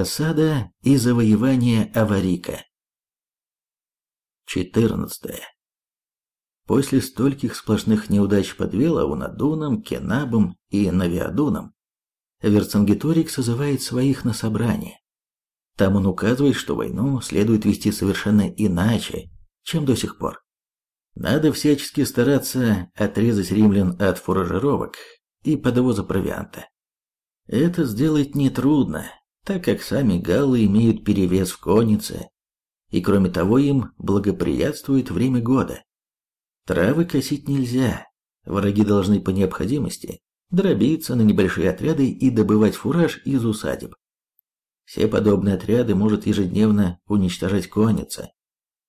Осада и завоевание Аварика. 14. После стольких сплошных неудач под Велаунадуном, Кенабом и Навиадуном, Верцингеторик созывает своих на собрание. Там он указывает, что войну следует вести совершенно иначе, чем до сих пор. Надо всячески стараться отрезать римлян от фуражировок и подвоза провианта. Это сделать нетрудно, так как сами галлы имеют перевес в коннице, и кроме того им благоприятствует время года. Травы косить нельзя, враги должны по необходимости дробиться на небольшие отряды и добывать фураж из усадеб. Все подобные отряды может ежедневно уничтожать конница.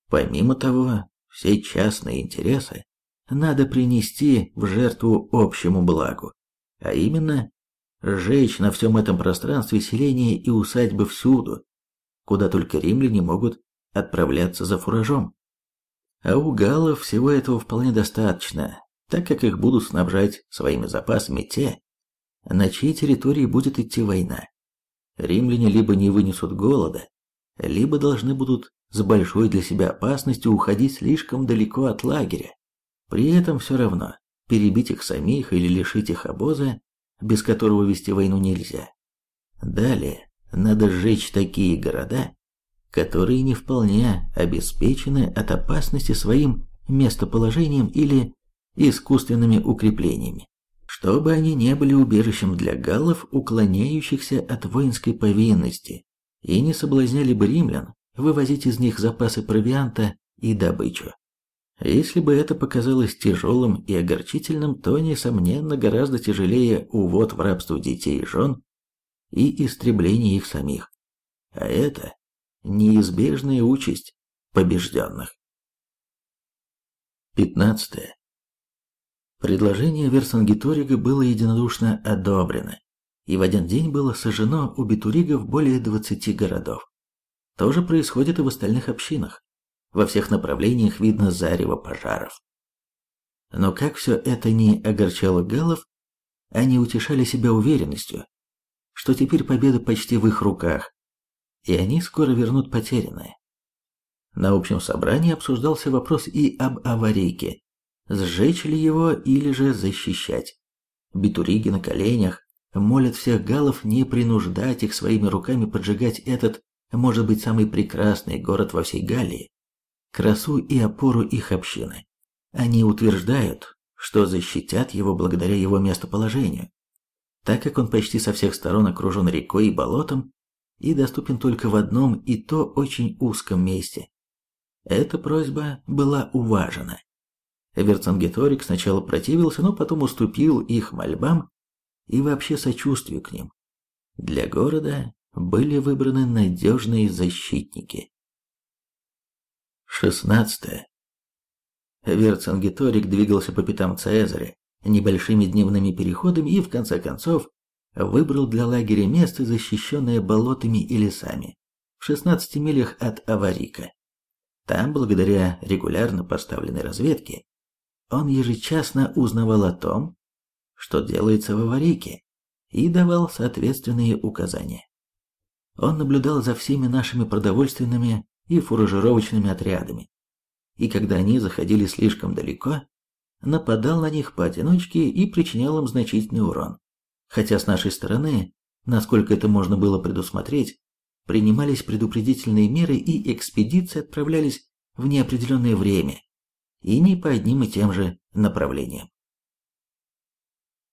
Помимо того, все частные интересы надо принести в жертву общему благу, а именно сжечь на всем этом пространстве селения и усадьбы всюду, куда только римляне могут отправляться за фуражом. А у галлов всего этого вполне достаточно, так как их будут снабжать своими запасами те, на чьей территории будет идти война. Римляне либо не вынесут голода, либо должны будут с большой для себя опасностью уходить слишком далеко от лагеря. При этом все равно, перебить их самих или лишить их обоза без которого вести войну нельзя. Далее, надо сжечь такие города, которые не вполне обеспечены от опасности своим местоположением или искусственными укреплениями, чтобы они не были убежищем для галлов, уклоняющихся от воинской повинности, и не соблазняли бы римлян вывозить из них запасы провианта и добычу. Если бы это показалось тяжелым и огорчительным, то, несомненно, гораздо тяжелее увод в рабство детей и жен и истребление их самих. А это неизбежная участь побежденных. 15. Предложение Версангеторига было единодушно одобрено, и в один день было сожжено у битуригов более 20 городов. То же происходит и в остальных общинах. Во всех направлениях видно зарево пожаров. Но как все это не огорчало галлов, они утешали себя уверенностью, что теперь победа почти в их руках, и они скоро вернут потерянное. На общем собрании обсуждался вопрос и об аварийке, сжечь ли его или же защищать. Битуриги на коленях молят всех галлов не принуждать их своими руками поджигать этот, может быть, самый прекрасный город во всей Галлии, красу и опору их общины. Они утверждают, что защитят его благодаря его местоположению, так как он почти со всех сторон окружен рекой и болотом и доступен только в одном и то очень узком месте. Эта просьба была уважена. Верцингеторик сначала противился, но потом уступил их мольбам и вообще сочувствию к ним. Для города были выбраны надежные защитники. 16. Верцингеторик двигался по пятам Цезаря небольшими дневными переходами и, в конце концов, выбрал для лагеря место, защищенное болотами и лесами, в 16 милях от Аварика. Там, благодаря регулярно поставленной разведке, он ежечасно узнавал о том, что делается в Аварике, и давал соответственные указания. Он наблюдал за всеми нашими продовольственными и фуражировочными отрядами. И когда они заходили слишком далеко, нападал на них поодиночке и причинял им значительный урон. Хотя с нашей стороны, насколько это можно было предусмотреть, принимались предупредительные меры и экспедиции отправлялись в неопределенное время и не по одним и тем же направлениям.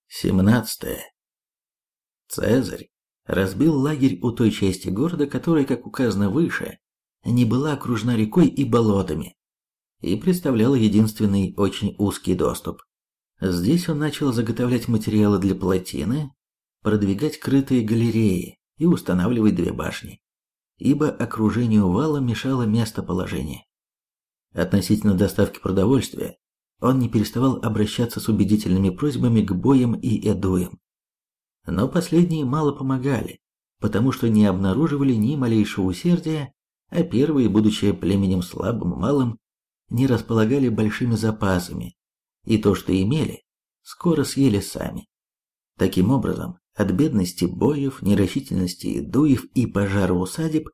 17. Цезарь разбил лагерь у той части города, которая, как указано выше, не была окружена рекой и болотами и представляла единственный очень узкий доступ. Здесь он начал заготовлять материалы для плотины, продвигать крытые галереи и устанавливать две башни, ибо окружению вала мешало местоположение. Относительно доставки продовольствия, он не переставал обращаться с убедительными просьбами к боям и эдуям. Но последние мало помогали, потому что не обнаруживали ни малейшего усердия а первые, будучи племенем слабым и малым, не располагали большими запасами, и то, что имели, скоро съели сами. Таким образом, от бедности боев, нерешительности дуев и пожара усадеб,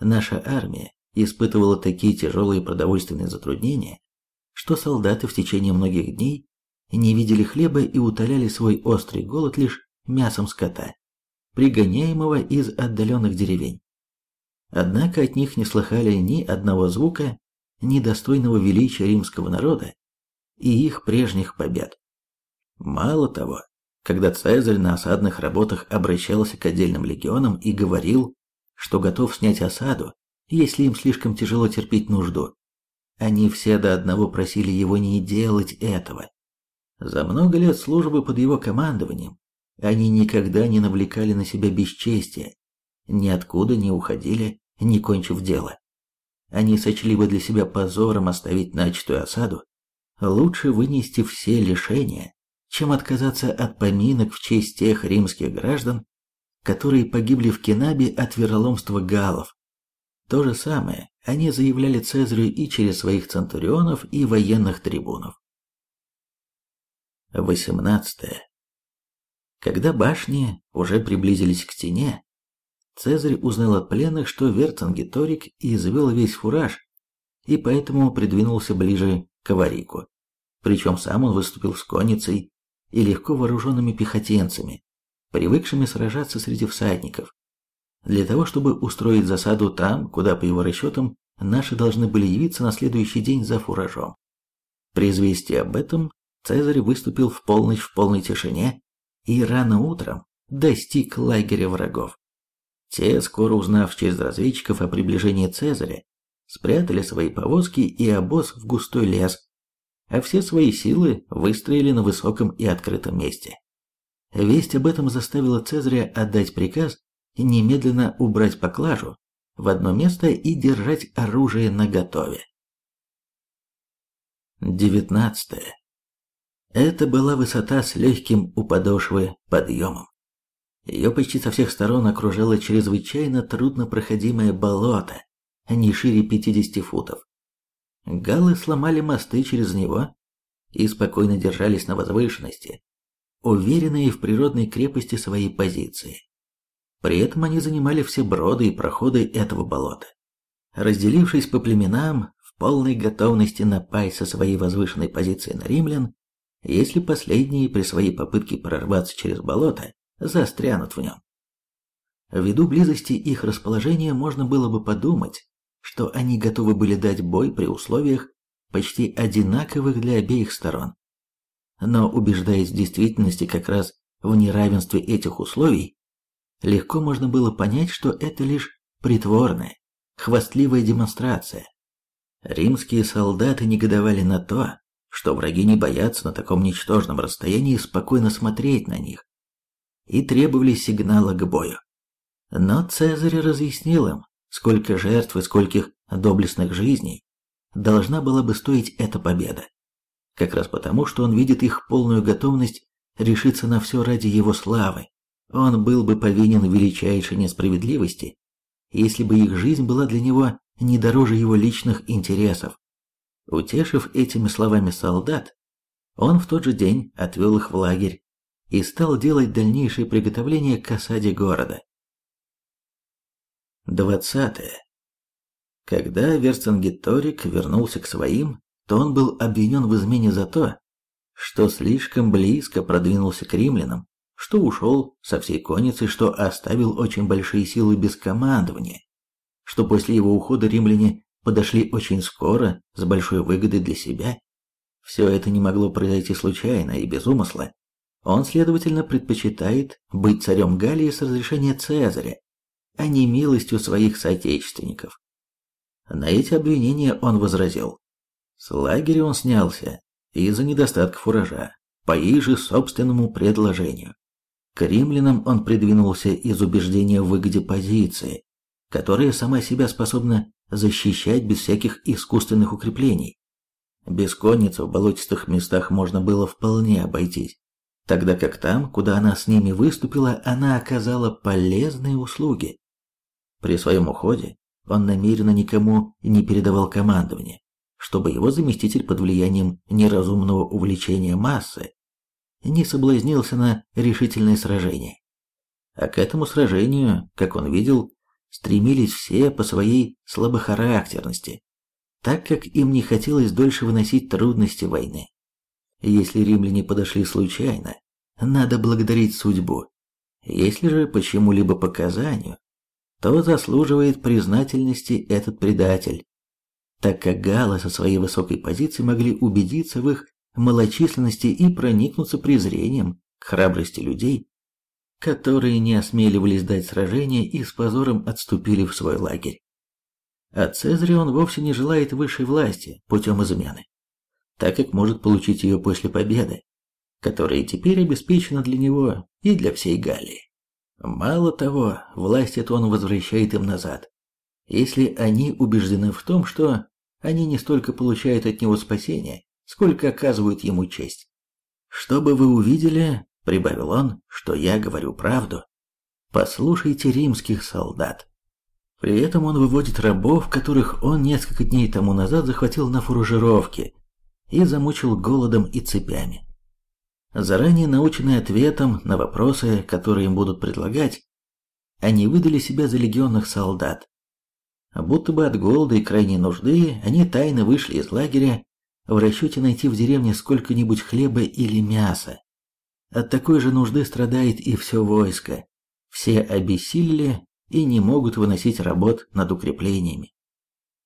наша армия испытывала такие тяжелые продовольственные затруднения, что солдаты в течение многих дней не видели хлеба и утоляли свой острый голод лишь мясом скота, пригоняемого из отдаленных деревень. Однако от них не слыхали ни одного звука, ни достойного величия римского народа и их прежних побед. Мало того, когда Цезарь на осадных работах обращался к отдельным легионам и говорил, что готов снять осаду, если им слишком тяжело терпеть нужду, они все до одного просили его не делать этого. За много лет службы под его командованием они никогда не навлекали на себя бесчестия, ниоткуда не уходили, не кончив дело. Они сочли бы для себя позором оставить начатую осаду, лучше вынести все лишения, чем отказаться от поминок в честь тех римских граждан, которые погибли в Кенабе от вероломства галлов. То же самое они заявляли Цезарю и через своих центурионов и военных трибунов. 18. Когда башни уже приблизились к стене, Цезарь узнал от пленных, что Верцингеторик извел весь фураж, и поэтому придвинулся ближе к Аварику. Причем сам он выступил с конницей и легко вооруженными пехотинцами, привыкшими сражаться среди всадников, для того, чтобы устроить засаду там, куда, по его расчетам, наши должны были явиться на следующий день за фуражом. При известии об этом Цезарь выступил в полночь в полной тишине и рано утром достиг лагеря врагов. Те, скоро узнав через разведчиков о приближении Цезаря, спрятали свои повозки и обоз в густой лес, а все свои силы выстроили на высоком и открытом месте. Весть об этом заставила Цезаря отдать приказ немедленно убрать поклажу в одно место и держать оружие наготове. 19. Это была высота с легким у подошвы подъемом. Ее почти со всех сторон окружало чрезвычайно труднопроходимое болото, не шире 50 футов. Галлы сломали мосты через него и спокойно держались на возвышенности, уверенные в природной крепости своей позиции. При этом они занимали все броды и проходы этого болота. Разделившись по племенам, в полной готовности напасть со своей возвышенной позиции на римлян, если последние при своей попытке прорваться через болото застрянут в нем. Ввиду близости их расположения можно было бы подумать, что они готовы были дать бой при условиях, почти одинаковых для обеих сторон. Но убеждаясь в действительности как раз в неравенстве этих условий, легко можно было понять, что это лишь притворная, хвастливая демонстрация. Римские солдаты негодовали на то, что враги не боятся на таком ничтожном расстоянии спокойно смотреть на них, и требовали сигнала к бою. Но Цезарь разъяснил им, сколько жертв и скольких доблестных жизней должна была бы стоить эта победа. Как раз потому, что он видит их полную готовность решиться на все ради его славы. Он был бы повинен величайшей несправедливости, если бы их жизнь была для него не дороже его личных интересов. Утешив этими словами солдат, он в тот же день отвел их в лагерь и стал делать дальнейшие приготовления к осаде города. 20. Когда Верцингеторик вернулся к своим, то он был обвинен в измене за то, что слишком близко продвинулся к римлянам, что ушел со всей конницей, что оставил очень большие силы без командования, что после его ухода римляне подошли очень скоро, с большой выгодой для себя. Все это не могло произойти случайно и без умысла. Он, следовательно, предпочитает быть царем Галлии с разрешения Цезаря, а не милостью своих соотечественников. На эти обвинения он возразил. С лагеря он снялся из-за недостатка фуража, по их же собственному предложению. К римлянам он придвинулся из убеждения в выгоде позиции, которая сама себя способна защищать без всяких искусственных укреплений. Без конницы в болотистых местах можно было вполне обойтись, тогда как там, куда она с ними выступила, она оказала полезные услуги. При своем уходе он намеренно никому не передавал командование, чтобы его заместитель под влиянием неразумного увлечения массы не соблазнился на решительное сражение. А к этому сражению, как он видел, стремились все по своей слабохарактерности, так как им не хотелось дольше выносить трудности войны. Если римляне подошли случайно, надо благодарить судьбу. Если же по чему-либо показанию, то заслуживает признательности этот предатель, так как галлы со своей высокой позиции могли убедиться в их малочисленности и проникнуться презрением к храбрости людей, которые не осмеливались дать сражение и с позором отступили в свой лагерь. А Цезаря он вовсе не желает высшей власти путем измены, так как может получить ее после победы, которая теперь обеспечена для него и для всей Галлии. Мало того, власть эту он возвращает им назад, если они убеждены в том, что они не столько получают от него спасения, сколько оказывают ему честь. Чтобы вы увидели, прибавил он, что я говорю правду, послушайте римских солдат. При этом он выводит рабов, которых он несколько дней тому назад захватил на фуражировке и замучил голодом и цепями. Заранее наученные ответом на вопросы, которые им будут предлагать, они выдали себя за легионных солдат. Будто бы от голода и крайней нужды они тайно вышли из лагеря в расчете найти в деревне сколько-нибудь хлеба или мяса. От такой же нужды страдает и все войско. Все обессилели и не могут выносить работ над укреплениями.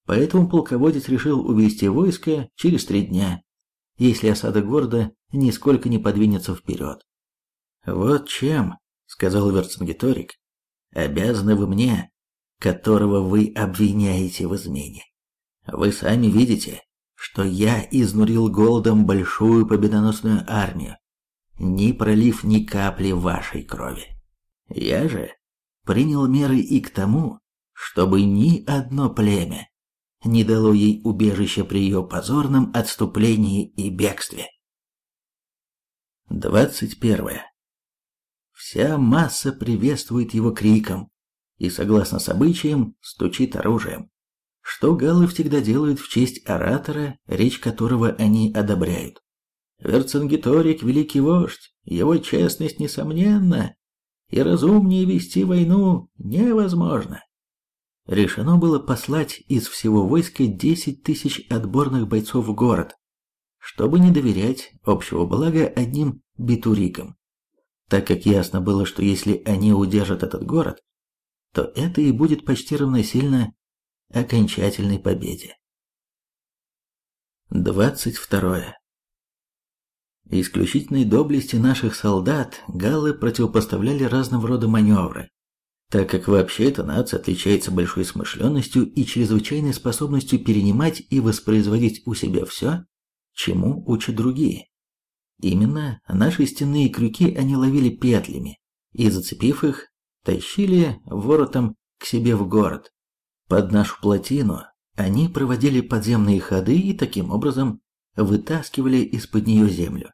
Поэтому полководец решил увести войско через три дня, если осада города нисколько не подвинется вперед. «Вот чем», — сказал Верцингеторик, — «обязаны вы мне, которого вы обвиняете в измене. Вы сами видите, что я изнурил голодом большую победоносную армию, не пролив ни капли вашей крови. Я же принял меры и к тому, чтобы ни одно племя не дало ей убежища при ее позорном отступлении и бегстве. 21. Вся масса приветствует его криком и, согласно с обычаем, стучит оружием, что галлы всегда делают в честь оратора, речь которого они одобряют. Верцингеторик – великий вождь, его честность несомненна, и разумнее вести войну невозможно. Решено было послать из всего войска 10 тысяч отборных бойцов в город, чтобы не доверять общего блага одним битурикам, так как ясно было, что если они удержат этот город, то это и будет почти равносильно окончательной победе. 22. Исключительной доблести наших солдат галлы противопоставляли разного рода маневры, так как вообще эта нация отличается большой смышленностью и чрезвычайной способностью перенимать и воспроизводить у себя все, чему учат другие. Именно наши стенные крюки они ловили петлями и, зацепив их, тащили воротом к себе в город. Под нашу плотину они проводили подземные ходы и таким образом вытаскивали из-под нее землю.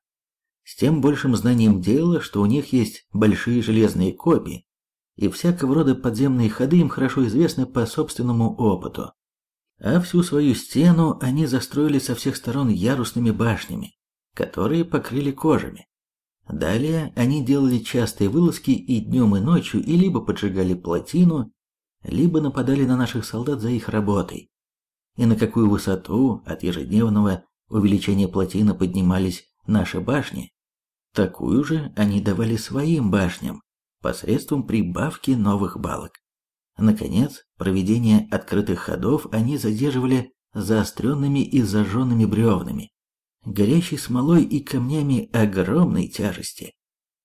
С тем большим знанием дела, что у них есть большие железные копии, и всякого рода подземные ходы им хорошо известны по собственному опыту а всю свою стену они застроили со всех сторон ярусными башнями, которые покрыли кожами. Далее они делали частые вылазки и днем, и ночью, и либо поджигали плотину, либо нападали на наших солдат за их работой. И на какую высоту от ежедневного увеличения плотины поднимались наши башни, такую же они давали своим башням посредством прибавки новых балок. Наконец, проведение открытых ходов они задерживали заостренными и зажженными бревнами, горящей смолой и камнями огромной тяжести,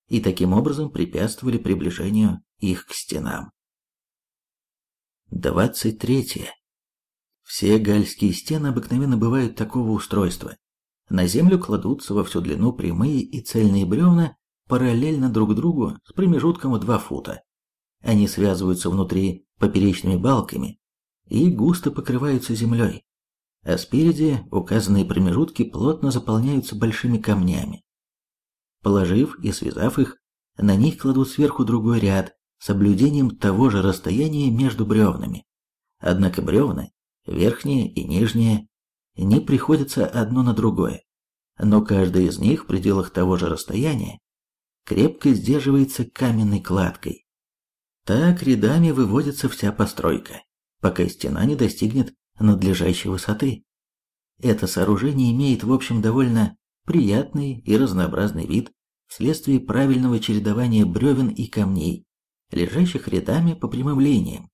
и таким образом препятствовали приближению их к стенам. 23. Все гальские стены обыкновенно бывают такого устройства. На землю кладутся во всю длину прямые и цельные бревна параллельно друг другу с промежутком в 2 фута. Они связываются внутри поперечными балками и густо покрываются землей, а спереди указанные промежутки плотно заполняются большими камнями. Положив и связав их, на них кладут сверху другой ряд с соблюдением того же расстояния между бревнами. Однако бревна, верхние и нижние, не приходятся одно на другое, но каждое из них в пределах того же расстояния крепко сдерживается каменной кладкой Так рядами выводится вся постройка, пока стена не достигнет надлежащей высоты. Это сооружение имеет, в общем, довольно приятный и разнообразный вид вследствие правильного чередования бревен и камней, лежащих рядами по прямым линиям.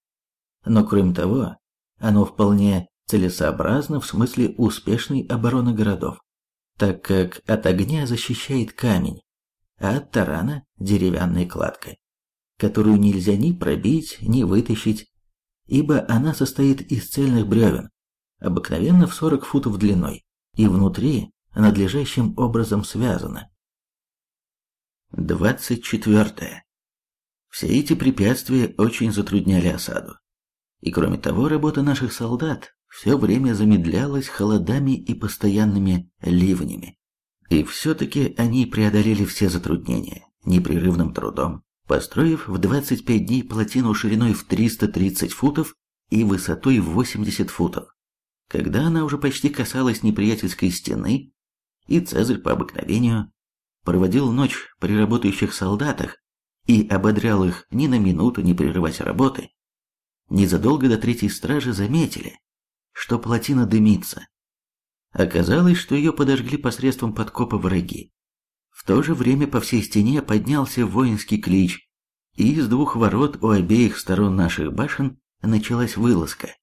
Но кроме того, оно вполне целесообразно в смысле успешной обороны городов, так как от огня защищает камень, а от тарана – деревянная кладка, которую нельзя ни пробить, ни вытащить, ибо она состоит из цельных бревен, обыкновенно в 40 футов длиной, и внутри надлежащим образом связана. 24. Все эти препятствия очень затрудняли осаду. И кроме того, работа наших солдат все время замедлялась холодами и постоянными ливнями. И все-таки они преодолели все затруднения непрерывным трудом, построив в 25 дней плотину шириной в 330 футов и высотой в 80 футов. Когда она уже почти касалась неприятельской стены, и Цезарь по обыкновению проводил ночь при работающих солдатах и ободрял их ни на минуту не прерывать работы, незадолго до третьей стражи заметили, что плотина дымится. Оказалось, что ее подожгли посредством подкопа враги. В то же время по всей стене поднялся воинский клич, и из двух ворот у обеих сторон наших башен началась вылазка.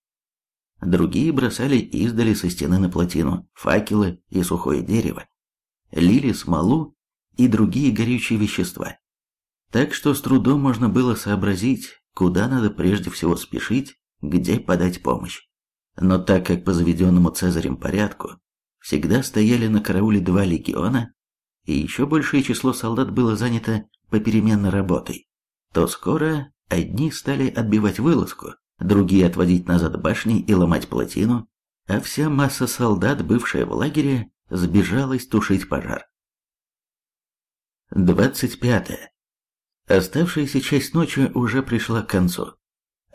Другие бросали издали со стены на плотину факелы и сухое дерево, лили смолу и другие горючие вещества. Так что с трудом можно было сообразить, куда надо прежде всего спешить, где подать помощь. Но так как по заведенному Цезарем порядку всегда стояли на карауле два легиона, и еще большее число солдат было занято попеременной работой, то скоро одни стали отбивать вылазку, другие отводить назад башни и ломать плотину, а вся масса солдат, бывшая в лагере, сбежалась тушить пожар. 25. Оставшаяся часть ночи уже пришла к концу,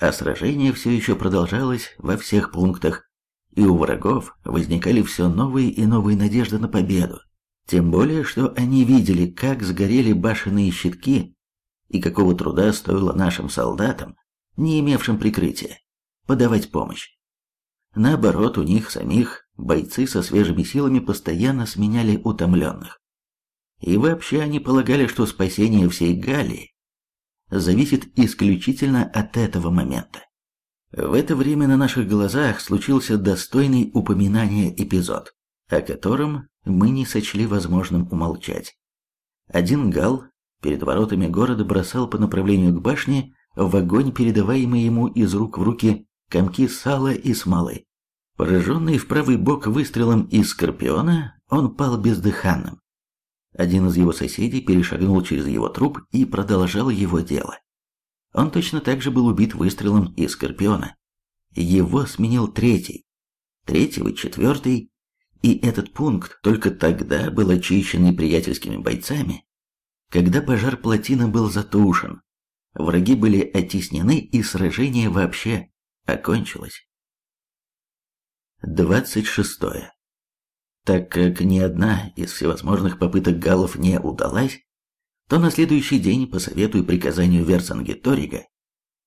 а сражение все еще продолжалось во всех пунктах, и у врагов возникали все новые и новые надежды на победу. Тем более, что они видели, как сгорели башенные щитки и какого труда стоило нашим солдатам не имевшим прикрытия, подавать помощь. Наоборот, у них самих бойцы со свежими силами постоянно сменяли утомленных. И вообще они полагали, что спасение всей Галлии зависит исключительно от этого момента. В это время на наших глазах случился достойный упоминания эпизод, о котором мы не сочли возможным умолчать. Один гал перед воротами города бросал по направлению к башне в огонь передаваемый ему из рук в руки комки сала и смолы. Пораженный в правый бок выстрелом из скорпиона, он пал бездыханным. Один из его соседей перешагнул через его труп и продолжал его дело. Он точно так же был убит выстрелом из скорпиона. Его сменил третий, третьего четвертый, и этот пункт только тогда был очищен неприятельскими бойцами, когда пожар плотины был затушен, Враги были оттеснены, и сражение вообще окончилось. 26. Так как ни одна из всевозможных попыток галлов не удалась, то на следующий день, по совету и приказанию Верцингеторига,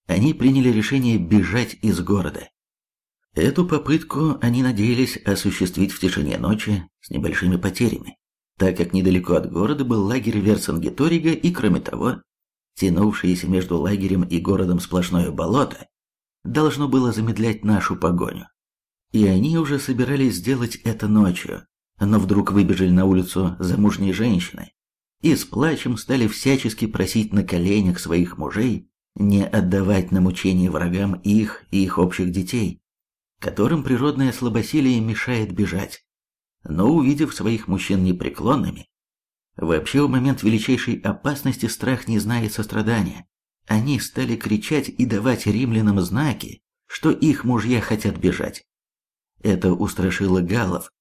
они приняли решение бежать из города. Эту попытку они надеялись осуществить в тишине ночи с небольшими потерями, так как недалеко от города был лагерь Верцингеторига и, кроме того, тянувшееся между лагерем и городом сплошное болото, должно было замедлять нашу погоню. И они уже собирались сделать это ночью, но вдруг выбежали на улицу замужние женщины и с плачем стали всячески просить на коленях своих мужей не отдавать на мучение врагам их и их общих детей, которым природное слабосилие мешает бежать. Но увидев своих мужчин непреклонными, Вообще в момент величайшей опасности страх не знает сострадания. Они стали кричать и давать римлянам знаки, что их мужья хотят бежать. Это устрашило галлов,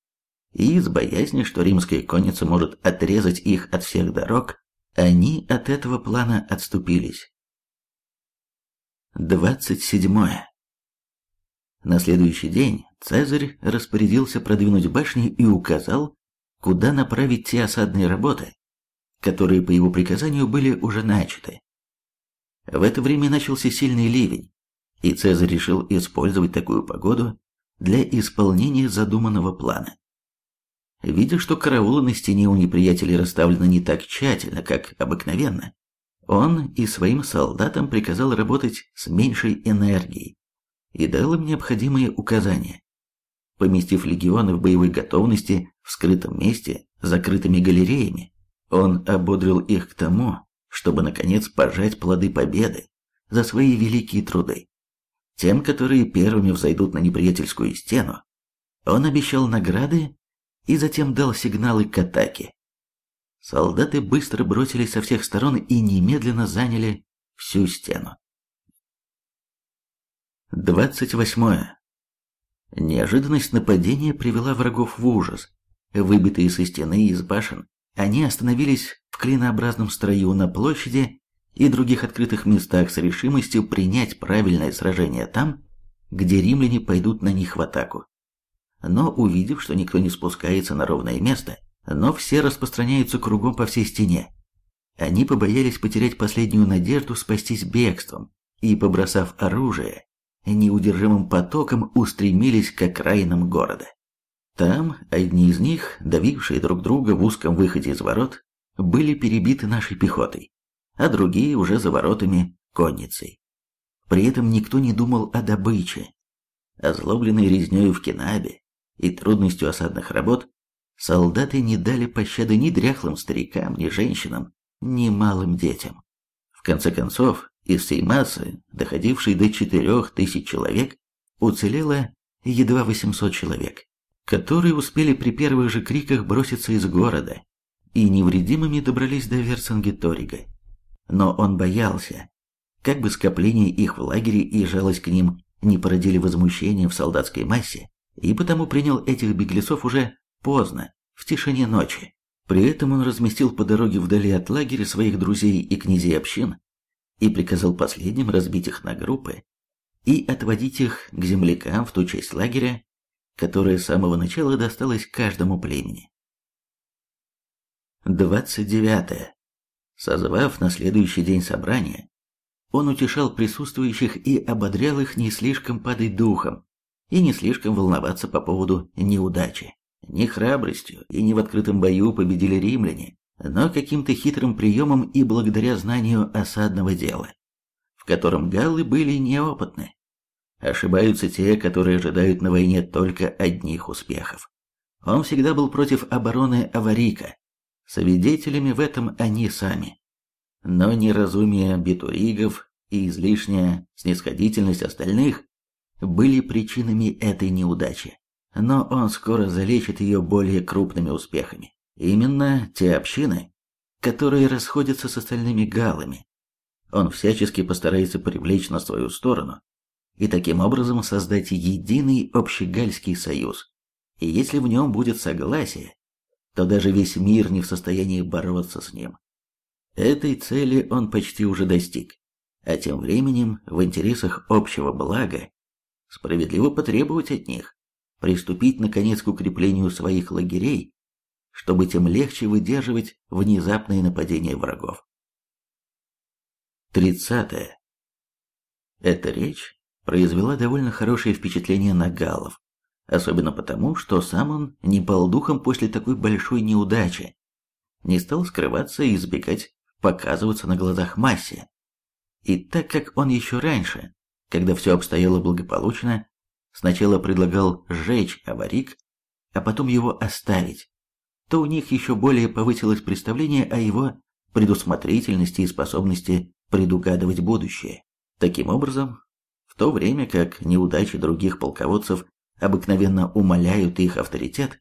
и из боязни, что римская конница может отрезать их от всех дорог, они от этого плана отступились. 27. На следующий день Цезарь распорядился продвинуть башни и указал, куда направить те осадные работы, которые по его приказанию были уже начаты. В это время начался сильный ливень, и Цезарь решил использовать такую погоду для исполнения задуманного плана. Видя, что караулы на стене у неприятелей расставлены не так тщательно, как обыкновенно, он и своим солдатам приказал работать с меньшей энергией и дал им необходимые указания. Поместив легионы в боевой готовности в скрытом месте, закрытыми галереями, он ободрил их к тому, чтобы, наконец, пожать плоды победы за свои великие труды. Тем, которые первыми взойдут на неприятельскую стену, он обещал награды и затем дал сигналы к атаке. Солдаты быстро бросились со всех сторон и немедленно заняли всю стену. 28. Неожиданность нападения привела врагов в ужас. Выбитые со стены и из башен, они остановились в клинообразном строю на площади и других открытых местах с решимостью принять правильное сражение там, где римляне пойдут на них в атаку. Но увидев, что никто не спускается на ровное место, но все распространяются кругом по всей стене, они побоялись потерять последнюю надежду спастись бегством и, побросав оружие, неудержимым потоком устремились к окраинам города. Там одни из них, давившие друг друга в узком выходе из ворот, были перебиты нашей пехотой, а другие уже за воротами конницей. При этом никто не думал о добыче. Озлобленные резнёю в Кинабе и трудностью осадных работ, солдаты не дали пощады ни дряхлым старикам, ни женщинам, ни малым детям. В конце концов, из всей массы, доходившей до четырех тысяч человек, уцелело едва 800 человек, которые успели при первых же криках броситься из города и невредимыми добрались до Верцингеторига. Но он боялся, как бы скопление их в лагере и жалость к ним не породили возмущения в солдатской массе, и потому принял этих беглецов уже поздно, в тишине ночи. При этом он разместил по дороге вдали от лагеря своих друзей и князей общин и приказал последним разбить их на группы и отводить их к землякам в ту часть лагеря, которая с самого начала досталась каждому племени. 29. Созвав на следующий день собрание, он утешал присутствующих и ободрял их не слишком падать духом и не слишком волноваться по поводу неудачи. Не храбростью и не в открытом бою победили римляне, но каким-то хитрым приемом и благодаря знанию осадного дела, в котором галлы были неопытны. Ошибаются те, которые ожидают на войне только одних успехов. Он всегда был против обороны Аварика, Свидетелями в этом они сами. Но неразумие битуригов и излишняя снисходительность остальных были причинами этой неудачи. Но он скоро залечит ее более крупными успехами. Именно те общины, которые расходятся с остальными галами. Он всячески постарается привлечь на свою сторону и таким образом создать единый общегальский союз. И если в нем будет согласие, то даже весь мир не в состоянии бороться с ним. Этой цели он почти уже достиг, а тем временем в интересах общего блага справедливо потребовать от них приступить наконец к укреплению своих лагерей, чтобы тем легче выдерживать внезапные нападения врагов. 30. Эта речь произвела довольно хорошее впечатление на галлов, Особенно потому, что сам он не пал духом после такой большой неудачи. Не стал скрываться и избегать показываться на глазах массе. И так как он еще раньше, когда все обстояло благополучно, сначала предлагал сжечь аварик, а потом его оставить, то у них еще более повысилось представление о его предусмотрительности и способности предугадывать будущее. Таким образом, в то время как неудачи других полководцев обыкновенно умаляют их авторитет,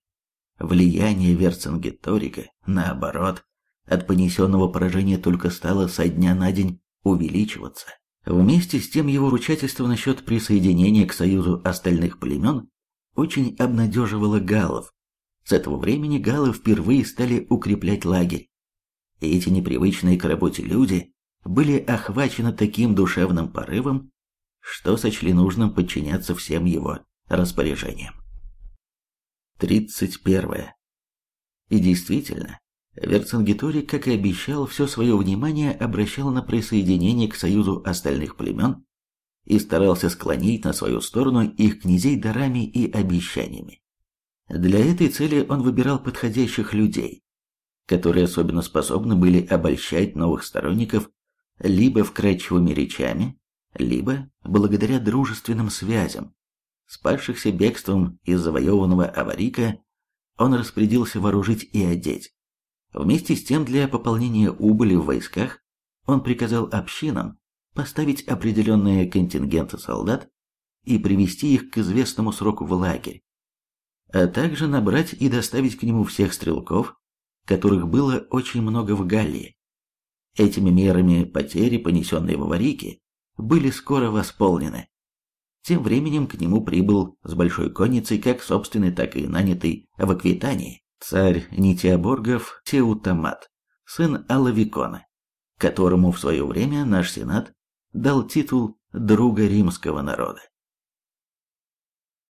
влияние Верцингеторика, наоборот, от понесенного поражения только стало со дня на день увеличиваться. Вместе с тем его ручательство насчет присоединения к союзу остальных племен очень обнадеживало галлов. С этого времени галлы впервые стали укреплять лагерь. И эти непривычные к работе люди были охвачены таким душевным порывом, что сочли нужным подчиняться всем его распоряжением. 31. И действительно, Верцингеторик, как и обещал, все свое внимание обращал на присоединение к союзу остальных племен и старался склонить на свою сторону их князей дарами и обещаниями. Для этой цели он выбирал подходящих людей, которые особенно способны были обольщать новых сторонников либо вкрадчивыми речами, либо благодаря дружественным связям. Спасшихся бегством из завоеванного Аварика он распорядился вооружить и одеть. Вместе с тем для пополнения убыли в войсках он приказал общинам поставить определенные контингенты солдат и привести их к известному сроку в лагерь, а также набрать и доставить к нему всех стрелков, которых было очень много в Галлии. Этими мерами потери, понесенные в Аварике, были скоро восполнены. Тем временем к нему прибыл с большой конницей как собственный, так и нанятый в Аквитании царь Нитиаборгов Теутамат, сын Алавикона, которому в свое время наш сенат дал титул друга римского народа.